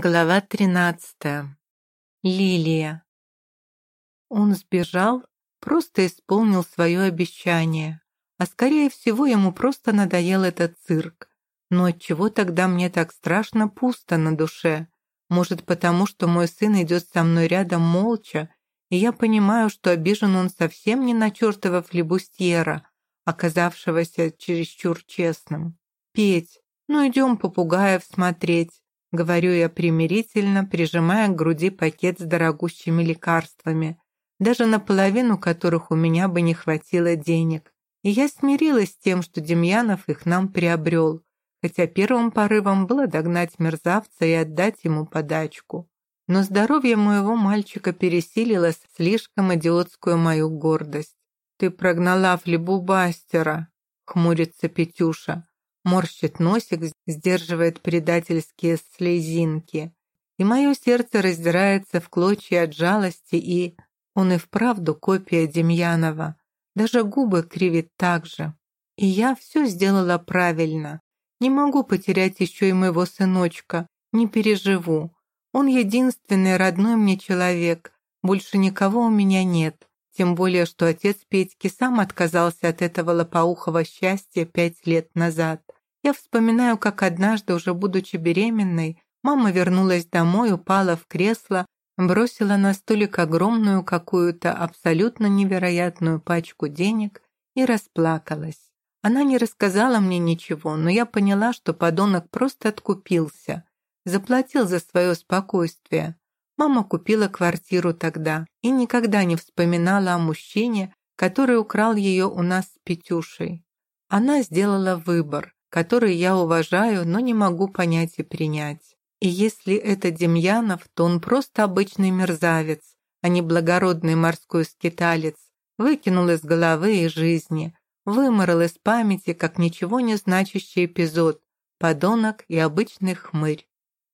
Глава тринадцатая. Лилия. Он сбежал, просто исполнил свое обещание. А скорее всего, ему просто надоел этот цирк. Но отчего тогда мне так страшно пусто на душе? Может, потому что мой сын идет со мной рядом молча, и я понимаю, что обижен он совсем не на чертова флебустьера, оказавшегося чересчур честным. «Петь, ну идем попугаев смотреть». Говорю я примирительно, прижимая к груди пакет с дорогущими лекарствами, даже наполовину которых у меня бы не хватило денег. И я смирилась с тем, что Демьянов их нам приобрел, хотя первым порывом было догнать мерзавца и отдать ему подачку. Но здоровье моего мальчика пересилило слишком идиотскую мою гордость. «Ты прогнала флебубастера», — хмурится Петюша морщит носик, сдерживает предательские слезинки. И мое сердце раздирается в клочья от жалости, и он и вправду копия Демьянова. Даже губы кривит так же. И я все сделала правильно. Не могу потерять еще и моего сыночка. Не переживу. Он единственный родной мне человек. Больше никого у меня нет. Тем более, что отец Петьки сам отказался от этого лопоухого счастья пять лет назад. Я вспоминаю, как однажды, уже будучи беременной, мама вернулась домой, упала в кресло, бросила на столик огромную какую-то абсолютно невероятную пачку денег и расплакалась. Она не рассказала мне ничего, но я поняла, что подонок просто откупился, заплатил за свое спокойствие. Мама купила квартиру тогда и никогда не вспоминала о мужчине, который украл ее у нас с Петюшей. Она сделала выбор, который я уважаю, но не могу понять и принять. И если это Демьянов, то он просто обычный мерзавец, а не благородный морской скиталец, выкинул из головы и жизни, выморал из памяти, как ничего не значащий эпизод, подонок и обычный хмырь.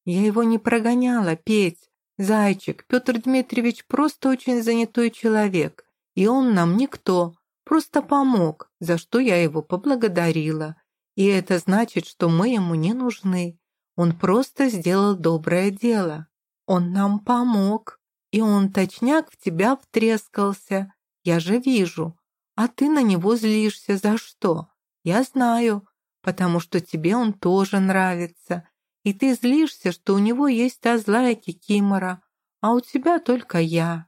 Я его не прогоняла, Петь. Зайчик, Петр Дмитриевич просто очень занятой человек, и он нам никто, просто помог, за что я его поблагодарила. И это значит, что мы ему не нужны. Он просто сделал доброе дело. Он нам помог. И он точняк в тебя втрескался. Я же вижу. А ты на него злишься за что? Я знаю, потому что тебе он тоже нравится. И ты злишься, что у него есть та злая кикимора, а у тебя только я.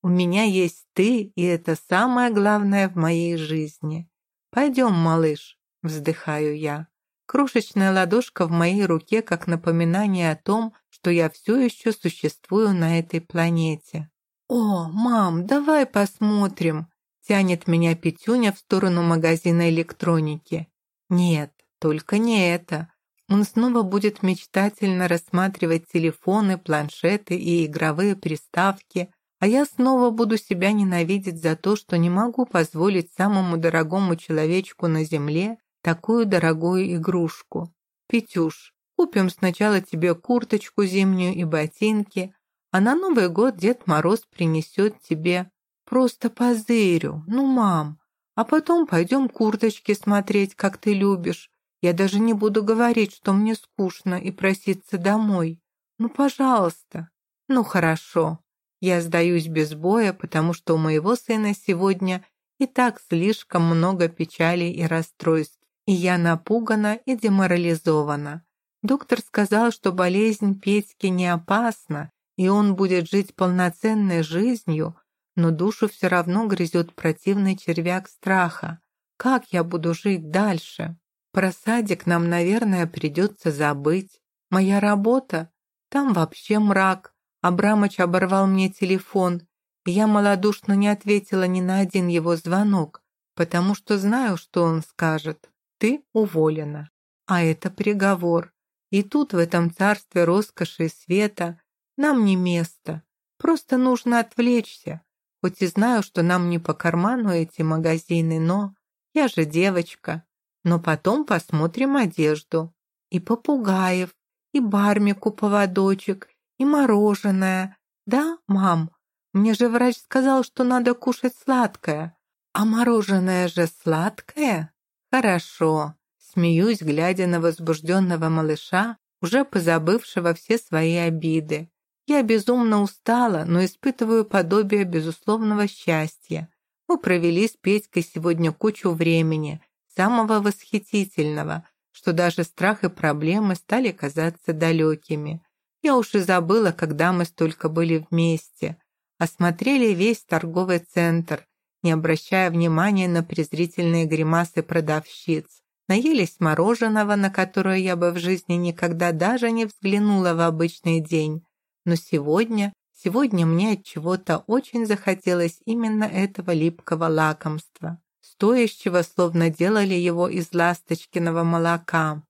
У меня есть ты, и это самое главное в моей жизни. Пойдем, малыш, Вздыхаю я. Крошечная ладошка в моей руке как напоминание о том, что я все еще существую на этой планете. «О, мам, давай посмотрим!» Тянет меня Петюня в сторону магазина электроники. «Нет, только не это. Он снова будет мечтательно рассматривать телефоны, планшеты и игровые приставки, а я снова буду себя ненавидеть за то, что не могу позволить самому дорогому человечку на Земле такую дорогую игрушку. Петюш, купим сначала тебе курточку зимнюю и ботинки, а на Новый год Дед Мороз принесет тебе просто позырю, ну, мам, а потом пойдем курточки смотреть, как ты любишь. Я даже не буду говорить, что мне скучно и проситься домой. Ну, пожалуйста. Ну, хорошо. Я сдаюсь без боя, потому что у моего сына сегодня и так слишком много печали и расстройств. И я напугана и деморализована. Доктор сказал, что болезнь Петьки не опасна, и он будет жить полноценной жизнью, но душу все равно грызет противный червяк страха. Как я буду жить дальше? Про садик нам, наверное, придется забыть. Моя работа? Там вообще мрак. Абрамыч оборвал мне телефон, я малодушно не ответила ни на один его звонок, потому что знаю, что он скажет ты уволена. А это приговор. И тут, в этом царстве роскоши и света, нам не место. Просто нужно отвлечься. Хоть и знаю, что нам не по карману эти магазины, но я же девочка. Но потом посмотрим одежду. И попугаев, и бармику поводочек, и мороженое. Да, мам? Мне же врач сказал, что надо кушать сладкое. А мороженое же сладкое? «Хорошо», — смеюсь, глядя на возбужденного малыша, уже позабывшего все свои обиды. Я безумно устала, но испытываю подобие безусловного счастья. Мы провели с Петькой сегодня кучу времени, самого восхитительного, что даже страх и проблемы стали казаться далекими. Я уж и забыла, когда мы столько были вместе. Осмотрели весь торговый центр, не обращая внимания на презрительные гримасы продавщиц. Наелись мороженого, на которое я бы в жизни никогда даже не взглянула в обычный день. Но сегодня, сегодня мне от чего-то очень захотелось именно этого липкого лакомства, стоящего, словно делали его из ласточкиного молока.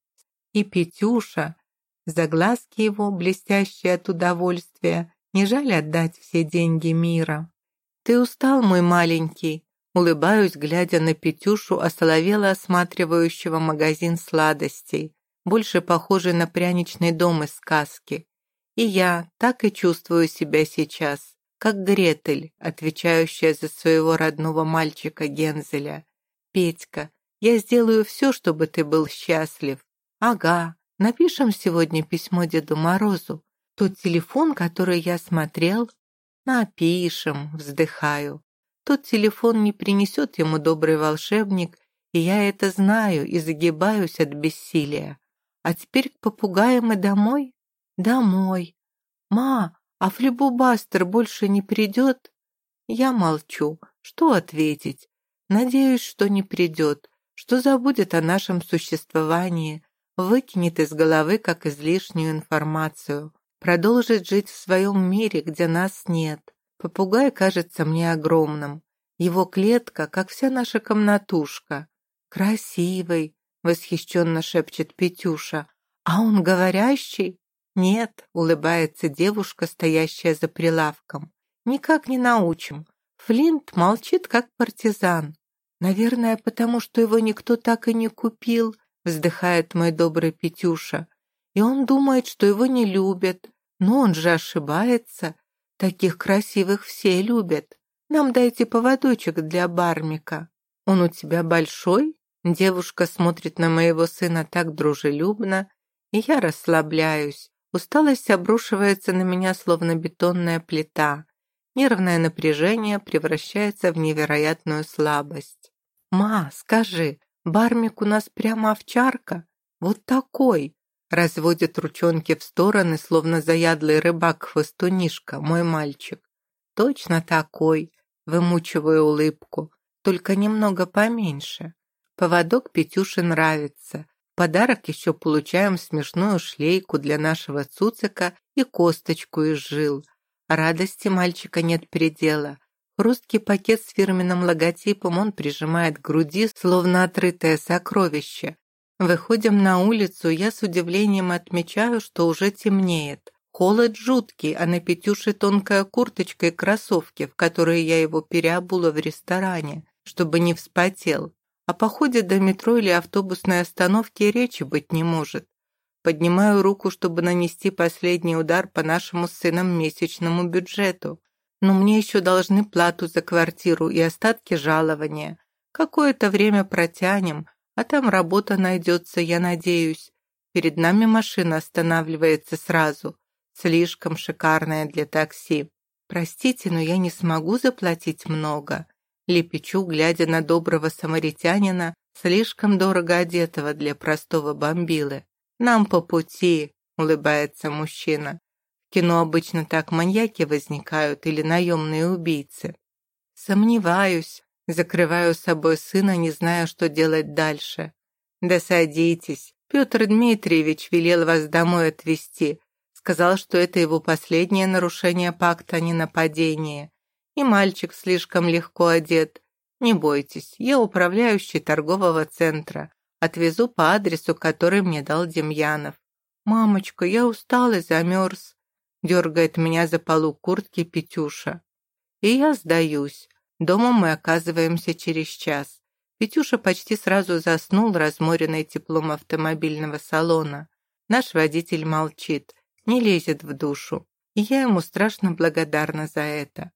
И Петюша, за глазки его, блестящие от удовольствия, не жаль отдать все деньги мира. «Ты устал, мой маленький?» Улыбаюсь, глядя на Петюшу, осоловело осматривающего магазин сладостей, больше похожий на пряничный дом из сказки. И я так и чувствую себя сейчас, как Гретель, отвечающая за своего родного мальчика Гензеля. «Петька, я сделаю все, чтобы ты был счастлив». «Ага, напишем сегодня письмо Деду Морозу. Тот телефон, который я смотрел...» «Напишем», вздыхаю. Тот телефон не принесет ему добрый волшебник, и я это знаю и загибаюсь от бессилия. А теперь к попугаям и домой? «Домой. Ма, а флебубастер больше не придет?» Я молчу. Что ответить? Надеюсь, что не придет, что забудет о нашем существовании, выкинет из головы как излишнюю информацию, продолжит жить в своем мире, где нас нет. Попугай кажется мне огромным. Его клетка, как вся наша комнатушка. «Красивый», — восхищенно шепчет Петюша. «А он говорящий?» «Нет», — улыбается девушка, стоящая за прилавком. «Никак не научим. Флинт молчит, как партизан. Наверное, потому что его никто так и не купил», — вздыхает мой добрый Петюша. «И он думает, что его не любят. Но он же ошибается. Таких красивых все любят. Нам дайте поводочек для бармика. Он у тебя большой?» Девушка смотрит на моего сына так дружелюбно, и я расслабляюсь. Усталость обрушивается на меня, словно бетонная плита. Нервное напряжение превращается в невероятную слабость. «Ма, скажи, бармик у нас прямо овчарка? Вот такой!» Разводит ручонки в стороны, словно заядлый рыбак-хвостунишка, мой мальчик. «Точно такой!» Вымучиваю улыбку, только немного поменьше. Поводок Петюше нравится, подарок еще получаем смешную шлейку для нашего цуцика и косточку из жил. Радости мальчика нет предела. Хрусткий пакет с фирменным логотипом он прижимает к груди, словно отрытое сокровище. Выходим на улицу, я с удивлением отмечаю, что уже темнеет. Холод жуткий, а на Петюше тонкая курточка и кроссовки, в которые я его переобула в ресторане, чтобы не вспотел. О походе до метро или автобусной остановки речи быть не может. Поднимаю руку, чтобы нанести последний удар по нашему с сыном месячному бюджету. Но мне еще должны плату за квартиру и остатки жалования. Какое-то время протянем, а там работа найдется, я надеюсь. Перед нами машина останавливается сразу. Слишком шикарная для такси. Простите, но я не смогу заплатить много лепечу, глядя на доброго самаритянина, слишком дорого одетого для простого бомбилы. «Нам по пути», — улыбается мужчина. В кино обычно так маньяки возникают или наемные убийцы. Сомневаюсь, закрываю с собой сына, не зная, что делать дальше. «Да садитесь, Петр Дмитриевич велел вас домой отвезти. Сказал, что это его последнее нарушение пакта а не нападение и мальчик слишком легко одет. Не бойтесь, я управляющий торгового центра. Отвезу по адресу, который мне дал Демьянов. «Мамочка, я устал и замерз», — дергает меня за полу куртки Петюша. И я сдаюсь. Дома мы оказываемся через час. Петюша почти сразу заснул, разморенный теплом автомобильного салона. Наш водитель молчит, не лезет в душу. И я ему страшно благодарна за это.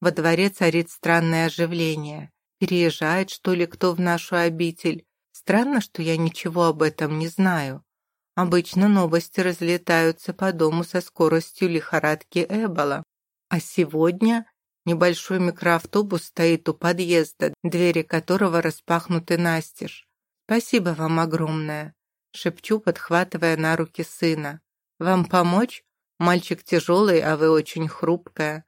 Во дворе царит странное оживление. Переезжает, что ли, кто в нашу обитель? Странно, что я ничего об этом не знаю. Обычно новости разлетаются по дому со скоростью лихорадки Эбола. А сегодня небольшой микроавтобус стоит у подъезда, двери которого распахнуты настежь. «Спасибо вам огромное», — шепчу, подхватывая на руки сына. «Вам помочь? Мальчик тяжелый, а вы очень хрупкая».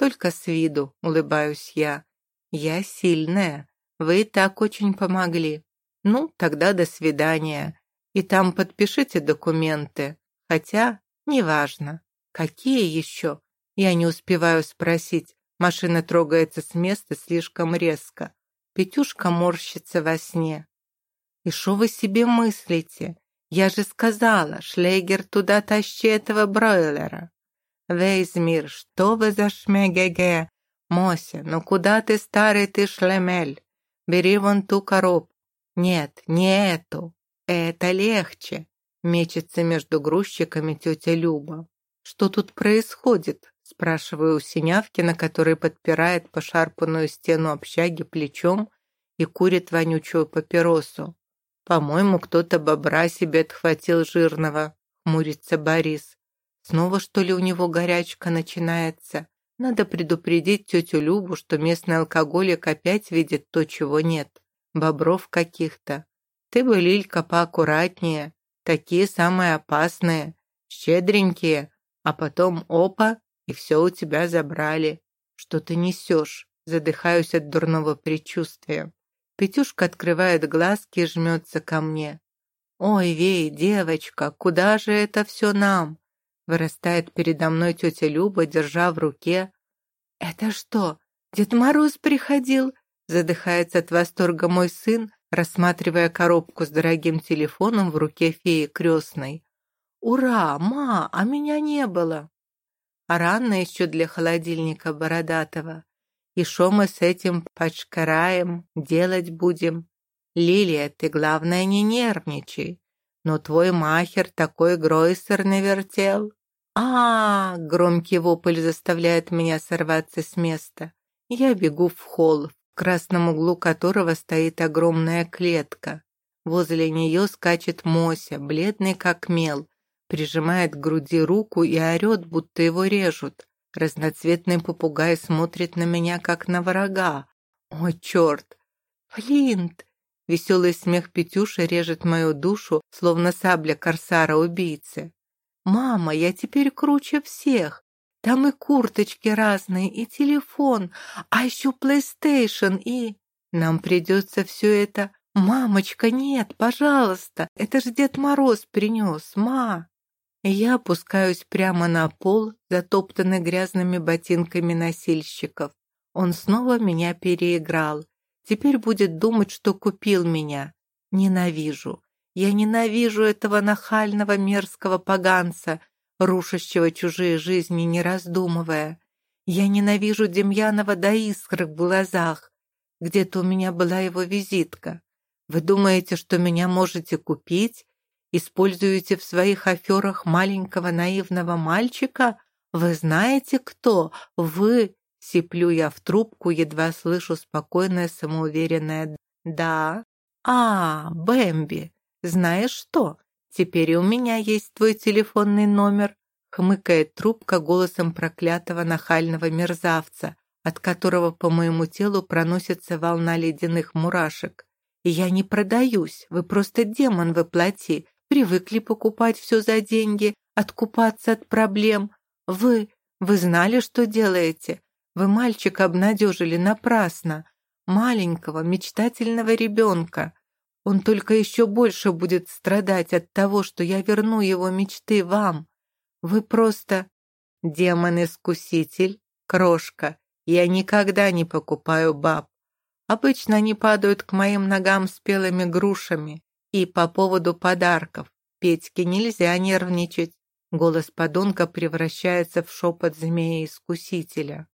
«Только с виду», — улыбаюсь я. «Я сильная. Вы так очень помогли. Ну, тогда до свидания. И там подпишите документы. Хотя, неважно. Какие еще? Я не успеваю спросить. Машина трогается с места слишком резко. Петюшка морщится во сне. И что вы себе мыслите? Я же сказала, Шлейгер туда тащи этого бройлера. Весь мир, что вы за шмегеге? Мося, ну куда ты, старый ты шлемель? Бери вон ту коробку. Нет, не эту. «Это легче», — мечется между грузчиками тетя Люба. «Что тут происходит?» — спрашиваю у Синявкина, который подпирает пошарпанную стену общаги плечом и курит вонючую папиросу. «По-моему, кто-то бобра себе отхватил жирного», — хмурится Борис. «Снова, что ли, у него горячка начинается? Надо предупредить тетю Любу, что местный алкоголик опять видит то, чего нет. Бобров каких-то. Ты бы, Лилька, поаккуратнее. Такие самые опасные, щедренькие, а потом опа, и все у тебя забрали. Что ты несешь? Задыхаюсь от дурного предчувствия. Петюшка открывает глазки и жмется ко мне. «Ой, Вей, девочка, куда же это все нам?» Вырастает передо мной тетя Люба, держа в руке. «Это что, Дед Мороз приходил?» Задыхается от восторга мой сын, рассматривая коробку с дорогим телефоном в руке феи крестной. «Ура, ма, а меня не было!» А рано еще для холодильника бородатого. И шо мы с этим почкараем, делать будем? Лилия, ты, главное, не нервничай. Но твой махер такой гройсер навертел. А, Громкий вопль заставляет меня сорваться с места. Я бегу в холл, красном углу которого стоит огромная клетка. Возле нее скачет Мося, бледный как мел, прижимает к груди руку и орет, будто его режут. Разноцветный попугай смотрит на меня, как на врага. О, черт! Флинт! Веселый смех Петюши режет мою душу, словно сабля корсара-убийцы. «Мама, я теперь круче всех! Там и курточки разные, и телефон, а еще PlayStation, и... Нам придется все это... Мамочка, нет, пожалуйста, это же Дед Мороз принес, ма. Я опускаюсь прямо на пол, затоптанный грязными ботинками носильщиков. Он снова меня переиграл. Теперь будет думать, что купил меня. Ненавижу. Я ненавижу этого нахального мерзкого поганца, рушащего чужие жизни, не раздумывая. Я ненавижу Демьянова до искр в глазах. Где-то у меня была его визитка. Вы думаете, что меня можете купить? Используете в своих аферах маленького наивного мальчика? Вы знаете, кто? Вы... Сиплю я в трубку, едва слышу спокойное, самоуверенное «да». «А, Бэмби, знаешь что? «Теперь и у меня есть твой телефонный номер», хмыкает трубка голосом проклятого нахального мерзавца, от которого по моему телу проносится волна ледяных мурашек. Я не продаюсь, вы просто демон воплоти, привыкли покупать все за деньги, откупаться от проблем. Вы, вы знали, что делаете? Вы мальчика обнадежили напрасно, маленького, мечтательного ребенка. Он только еще больше будет страдать от того, что я верну его мечты вам. Вы просто демон-искуситель, крошка. Я никогда не покупаю баб. Обычно они падают к моим ногам спелыми грушами. И по поводу подарков. Петьке нельзя нервничать. Голос подонка превращается в шепот змея-искусителя.